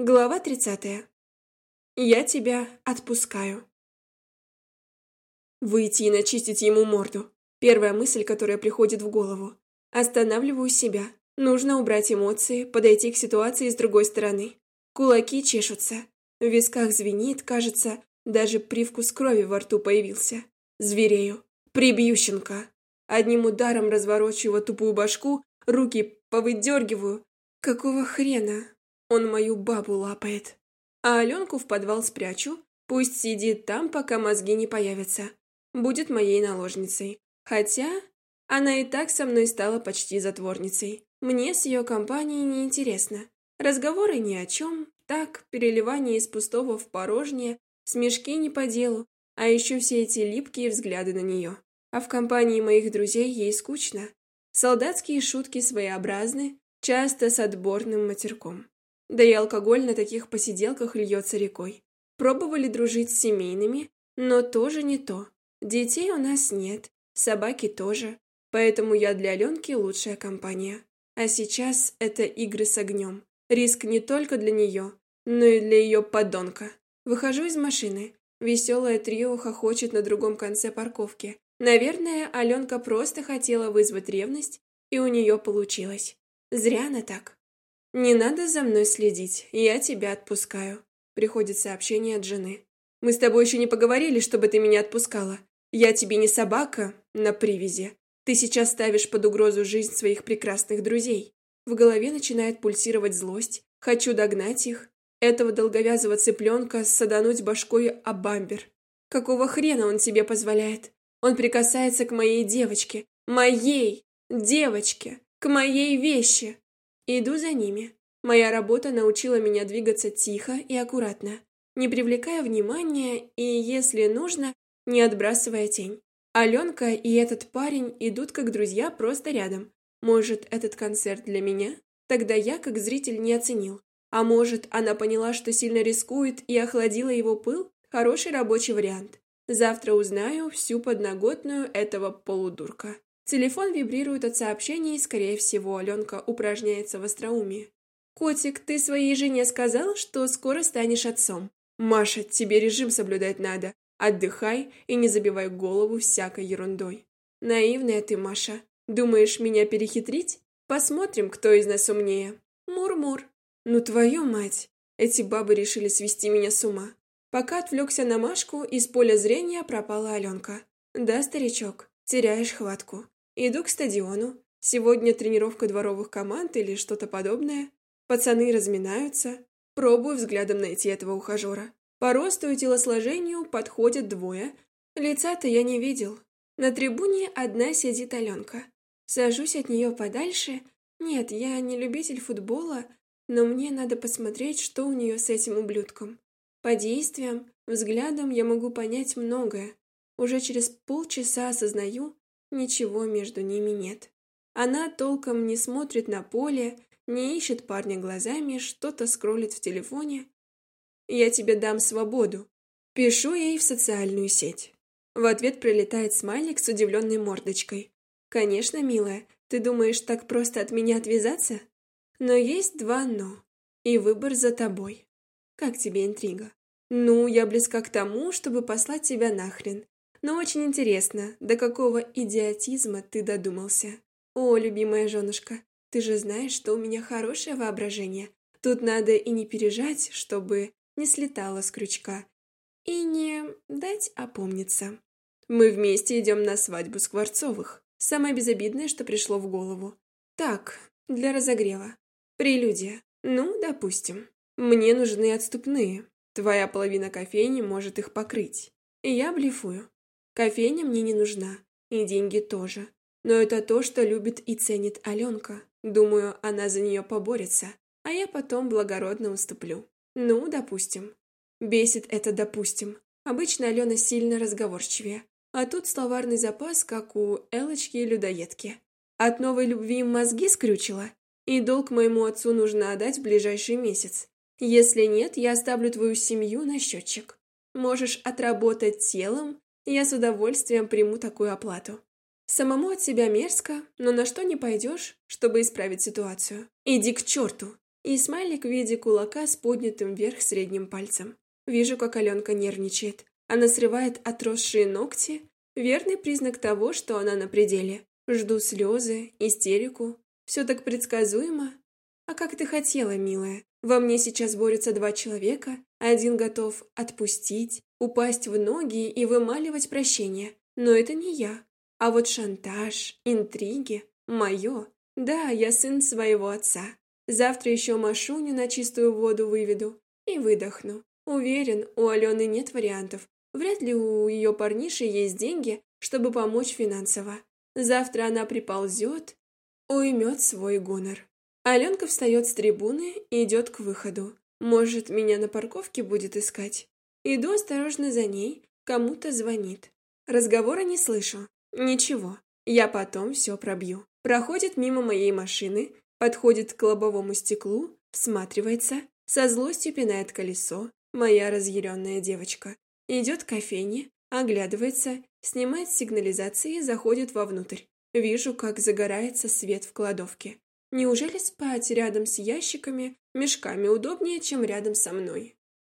Глава 30. Я тебя отпускаю. Выйти и начистить ему морду. Первая мысль, которая приходит в голову. Останавливаю себя. Нужно убрать эмоции, подойти к ситуации с другой стороны. Кулаки чешутся. В висках звенит, кажется, даже привкус крови во рту появился. Зверею. Прибью щенка. Одним ударом разворочу тупую башку, руки повыдергиваю. Какого хрена? Он мою бабу лапает. А Аленку в подвал спрячу, пусть сидит там, пока мозги не появятся. Будет моей наложницей. Хотя она и так со мной стала почти затворницей. Мне с ее компанией неинтересно. Разговоры ни о чем, так, переливание из пустого в порожнее, смешки не по делу, а еще все эти липкие взгляды на нее. А в компании моих друзей ей скучно. Солдатские шутки своеобразны, часто с отборным матерком. Да и алкоголь на таких посиделках льется рекой. Пробовали дружить с семейными, но тоже не то. Детей у нас нет, собаки тоже, поэтому я для Аленки лучшая компания. А сейчас это игры с огнем. Риск не только для нее, но и для ее подонка. Выхожу из машины. Веселое трио хохочет на другом конце парковки. Наверное, Аленка просто хотела вызвать ревность, и у нее получилось. Зря она так. «Не надо за мной следить, я тебя отпускаю», — приходит сообщение от жены. «Мы с тобой еще не поговорили, чтобы ты меня отпускала. Я тебе не собака на привязи. Ты сейчас ставишь под угрозу жизнь своих прекрасных друзей». В голове начинает пульсировать злость. Хочу догнать их. Этого долговязого цыпленка садануть башкой о бамбер. Какого хрена он себе позволяет? Он прикасается к моей девочке. Моей девочке. К моей вещи. Иду за ними. Моя работа научила меня двигаться тихо и аккуратно, не привлекая внимания и, если нужно, не отбрасывая тень. Аленка и этот парень идут как друзья просто рядом. Может, этот концерт для меня? Тогда я, как зритель, не оценил. А может, она поняла, что сильно рискует и охладила его пыл? Хороший рабочий вариант. Завтра узнаю всю подноготную этого полудурка. Телефон вибрирует от сообщений, и, скорее всего, Аленка упражняется в остроумии. «Котик, ты своей жене сказал, что скоро станешь отцом?» «Маша, тебе режим соблюдать надо. Отдыхай и не забивай голову всякой ерундой». «Наивная ты, Маша. Думаешь, меня перехитрить? Посмотрим, кто из нас умнее». «Мур-мур». «Ну, твою мать!» Эти бабы решили свести меня с ума. Пока отвлекся на Машку, из поля зрения пропала Аленка. «Да, старичок, теряешь хватку. Иду к стадиону. Сегодня тренировка дворовых команд или что-то подобное. Пацаны разминаются. Пробую взглядом найти этого ухажера. По росту и телосложению подходят двое. Лица-то я не видел. На трибуне одна сидит Аленка. Сажусь от нее подальше. Нет, я не любитель футбола, но мне надо посмотреть, что у нее с этим ублюдком. По действиям, взглядам я могу понять многое. Уже через полчаса осознаю, Ничего между ними нет. Она толком не смотрит на поле, не ищет парня глазами, что-то скроллит в телефоне. «Я тебе дам свободу». Пишу ей в социальную сеть. В ответ прилетает смайлик с удивленной мордочкой. «Конечно, милая, ты думаешь так просто от меня отвязаться? Но есть два «но», и выбор за тобой. Как тебе интрига? Ну, я близка к тому, чтобы послать тебя нахрен, но очень интересно, до какого идиотизма ты додумался. О, любимая женушка, ты же знаешь, что у меня хорошее воображение. Тут надо и не пережать, чтобы не слетало с крючка. И не дать опомниться. Мы вместе идем на свадьбу Скворцовых. Самое безобидное, что пришло в голову. Так, для разогрева. Прелюдия. Ну, допустим. Мне нужны отступные. Твоя половина кофейни может их покрыть. И я блефую. Кофейня мне не нужна, и деньги тоже. Но это то, что любит и ценит Аленка. Думаю, она за нее поборется, а я потом благородно уступлю. Ну, допустим. Бесит это «допустим». Обычно Алена сильно разговорчивее. А тут словарный запас, как у Элочки-людоедки. От новой любви мозги скрючила, и долг моему отцу нужно отдать в ближайший месяц. Если нет, я оставлю твою семью на счетчик. Можешь отработать телом я с удовольствием приму такую оплату. Самому от себя мерзко, но на что не пойдешь, чтобы исправить ситуацию. Иди к черту. и смайлик в виде кулака с поднятым вверх средним пальцем. Вижу, как Аленка нервничает. Она срывает отросшие ногти. Верный признак того, что она на пределе. Жду слезы, истерику. Все так предсказуемо. А как ты хотела, милая? Во мне сейчас борются два человека. Один готов отпустить, упасть в ноги и вымаливать прощение. Но это не я. А вот шантаж, интриги – мое. Да, я сын своего отца. Завтра еще Машуню на чистую воду выведу и выдохну. Уверен, у Алены нет вариантов. Вряд ли у ее парниши есть деньги, чтобы помочь финансово. Завтра она приползет, уймет свой гонор. Аленка встает с трибуны и идет к выходу. Может, меня на парковке будет искать? Иду осторожно за ней, кому-то звонит. Разговора не слышу. Ничего, я потом все пробью. Проходит мимо моей машины, подходит к лобовому стеклу, всматривается, со злостью пинает колесо, моя разъяренная девочка. Идет к кофейне, оглядывается, снимает сигнализации и заходит вовнутрь. Вижу, как загорается свет в кладовке. Неужели спать рядом с ящиками, мешками удобнее, чем рядом со мной?